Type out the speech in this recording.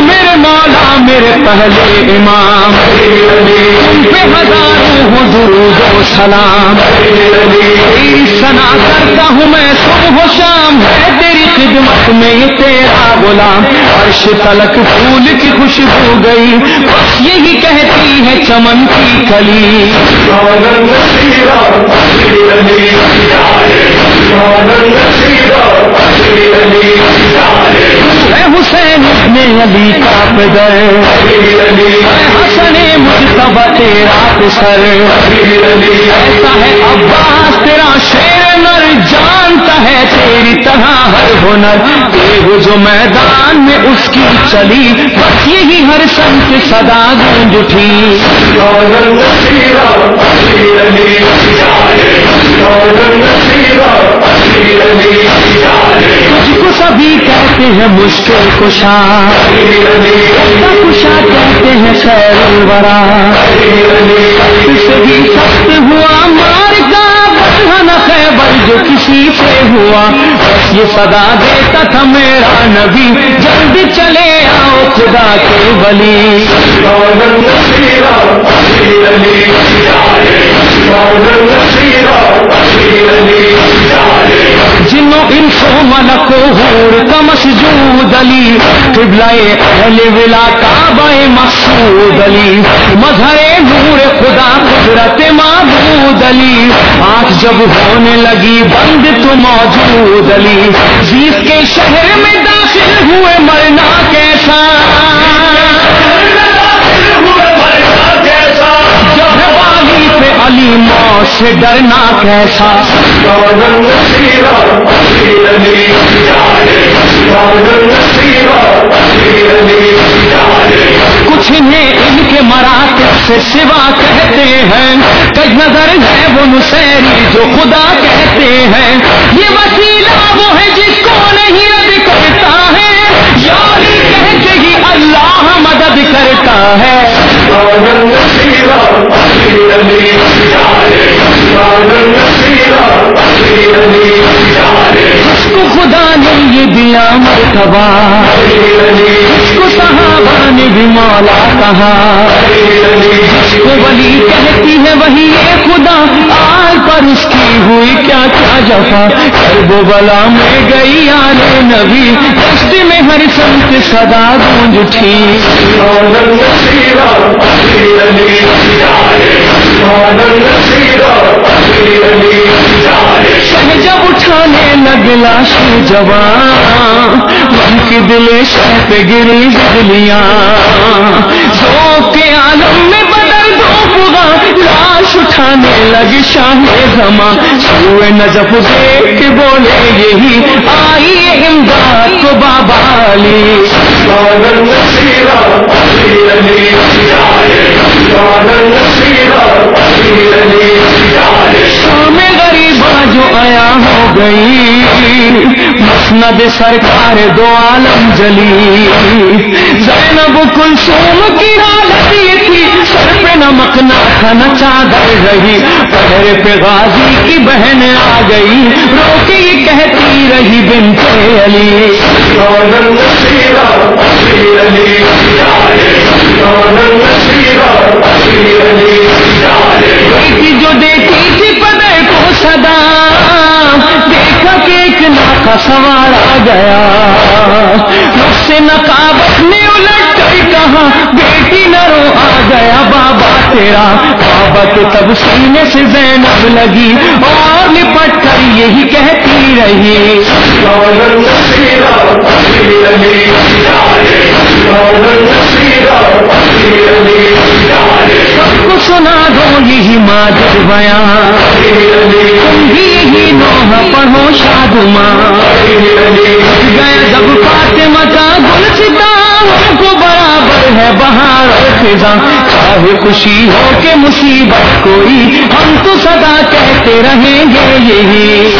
میرے مولا، میرے پہلے امام پہ ہزاروں ہوں درود و سلام۔ سنا کرتا ہوں میں صبح و شام، ہے خدمت میں یہ تیرا غلام عرش تلک پھول کی خوشبو گئی۔ بس یہی کہتی ہے چمن کی کلی۔ اے حسین نے علی کا پدر حسن، مجتبہ تیرا پسر۔ ایسا ہے عباس، تیرا شیر نر جانتا ہے تیری طرح ہر ہنر۔ جو میدان میں اس کی چلی۔ بس یہی ہر سنت صدا گونج اٹھی۔ تجھ کو سبھی کہتے ہیں مشکل کشا۔ کشا کہتے ہیں خیر الورا۔ سخت ہوا۔ بس یہ صدا دیتا تھا میرا نبی۔ جلد چلے آؤ خدا کے ولی۔ جنوں انسو ملک حور کا مسجود علی۔ قبلہ اہل ولا کعبہ مسعود علی مظہر نور خدا قدرت معبود علی آنکھ جب ہونے لگی بند تو موجود علی جیس کے شہر میں داخل ہوئے مرنا کیسا جب پہ علی موت سے ڈرنا کیسا کچھ سے سوا کہتے ہیں۔ کئی نظر ہے وہ نسیری جو خدا کہتے ہیں۔ یہ وسیلہ وہ ہے جس کو نہیں رد کرتا ہے۔ یاری کہتے ہی اللہ مدد کرتا ہے۔ اس کو خدا نے یہ دیا مرتبہ۔ اس کو بھی مولا کہا کو ولی کہتی ہے وہی یہ خدا آل پر اس کی ہوئی کیا کیا جفا وہ بلا میں گئی آنے نبی دست میں ہر سنت صدا گونج اٹھی شہ شی جوان کی دل شہ پہ گری بجلیاں سو کے عالم میں بدل دو پگا لاش اٹھانے لگی شاہ زماں۔ سوئے نجف دیکھ کے بولے یہی آئی امداد کو بابا علی۔ شام غریبا جو آیا گئی۔ مسند سرکار دو عالم جلی زینب کلثوم کی حالت تھی۔ سر پہ نمک نہ تھا چادر رہی۔ پہرے پہ غازی کی بہن آ گئی۔ رو کے یہ کہتی رہی بنت علی۔ گیا۔ سے نقاب اپنے الٹ کر کہا بیٹی نہ رو آ گیا بابا تیرا۔ بابا تو تب سینے سے زینب لگی۔ اور لپٹ کر یہی کہتی رہی۔ سب کو سنا دو یہی ماجد بیان۔ تم بھی یہی نہ پڑھو شاد ماں۔ گیا جب فاطمہ کا گلشتا کو برابر ہے بہار خزاں چاہے خوشی ہو کہ مصیبت کوئی، ہم تو سدا کہتے رہیں گے یہی۔